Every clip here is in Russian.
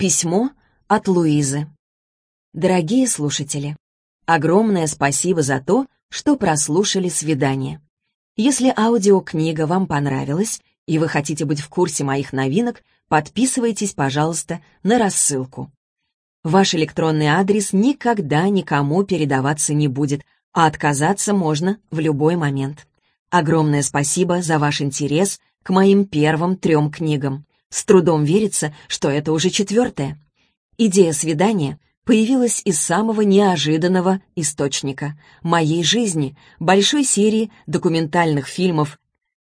Письмо от Луизы. Дорогие слушатели, огромное спасибо за то, что прослушали свидание. Если аудиокнига вам понравилась, и вы хотите быть в курсе моих новинок, подписывайтесь, пожалуйста, на рассылку. Ваш электронный адрес никогда никому передаваться не будет, а отказаться можно в любой момент. Огромное спасибо за ваш интерес к моим первым трем книгам. С трудом верится, что это уже четвертая. Идея свидания появилась из самого неожиданного источника — моей жизни, большой серии документальных фильмов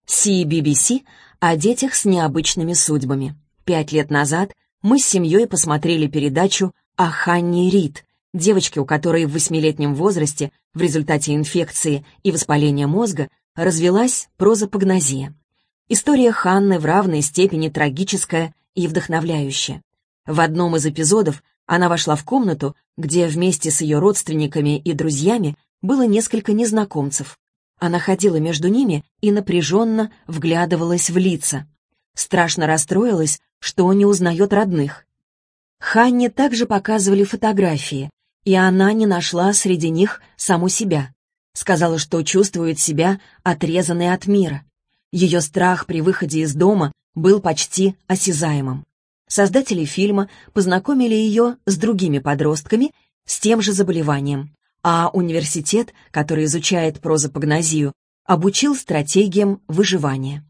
CBBC о детях с необычными судьбами. Пять лет назад мы с семьей посмотрели передачу о Ханне Рид, девочке, у которой в восьмилетнем возрасте в результате инфекции и воспаления мозга развелась прозапогнозия. История Ханны в равной степени трагическая и вдохновляющая. В одном из эпизодов она вошла в комнату, где вместе с ее родственниками и друзьями было несколько незнакомцев. Она ходила между ними и напряженно вглядывалась в лица. Страшно расстроилась, что не узнает родных. Ханне также показывали фотографии, и она не нашла среди них саму себя. Сказала, что чувствует себя отрезанной от мира. Ее страх при выходе из дома был почти осязаемым. Создатели фильма познакомили ее с другими подростками с тем же заболеванием, а университет, который изучает прозапогнозию, обучил стратегиям выживания.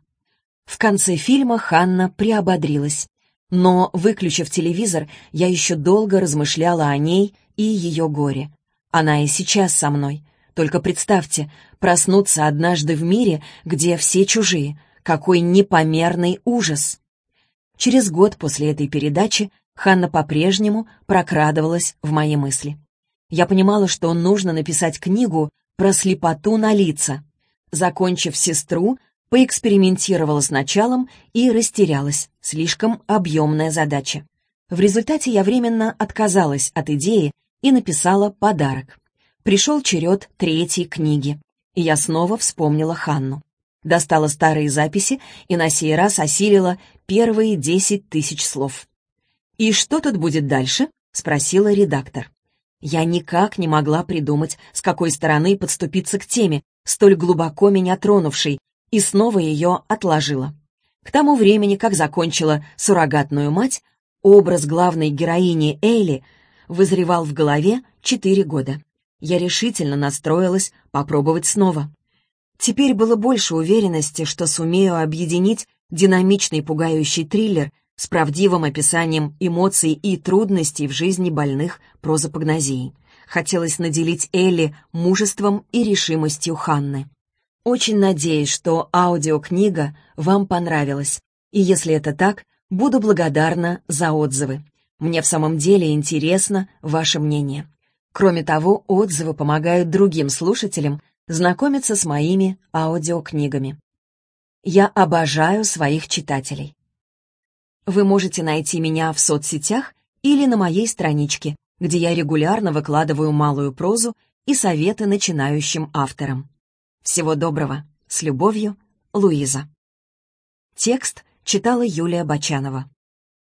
В конце фильма Ханна приободрилась. Но, выключив телевизор, я еще долго размышляла о ней и ее горе. Она и сейчас со мной. Только представьте, проснуться однажды в мире, где все чужие. Какой непомерный ужас! Через год после этой передачи Ханна по-прежнему прокрадывалась в мои мысли. Я понимала, что нужно написать книгу про слепоту на лица. Закончив «Сестру», поэкспериментировала с началом и растерялась. Слишком объемная задача. В результате я временно отказалась от идеи и написала подарок пришел черед третьей книги, и я снова вспомнила Ханну. Достала старые записи и на сей раз осилила первые десять тысяч слов. «И что тут будет дальше?» — спросила редактор. Я никак не могла придумать, с какой стороны подступиться к теме, столь глубоко меня тронувшей, и снова ее отложила. К тому времени, как закончила «Суррогатную мать», образ главной героини Эйли вызревал в голове четыре года я решительно настроилась попробовать снова. Теперь было больше уверенности, что сумею объединить динамичный пугающий триллер с правдивым описанием эмоций и трудностей в жизни больных прозапогнозией. Хотелось наделить Элли мужеством и решимостью Ханны. Очень надеюсь, что аудиокнига вам понравилась, и если это так, буду благодарна за отзывы. Мне в самом деле интересно ваше мнение. Кроме того, отзывы помогают другим слушателям знакомиться с моими аудиокнигами. Я обожаю своих читателей. Вы можете найти меня в соцсетях или на моей страничке, где я регулярно выкладываю малую прозу и советы начинающим авторам. Всего доброго. С любовью, Луиза. Текст читала Юлия Бочанова.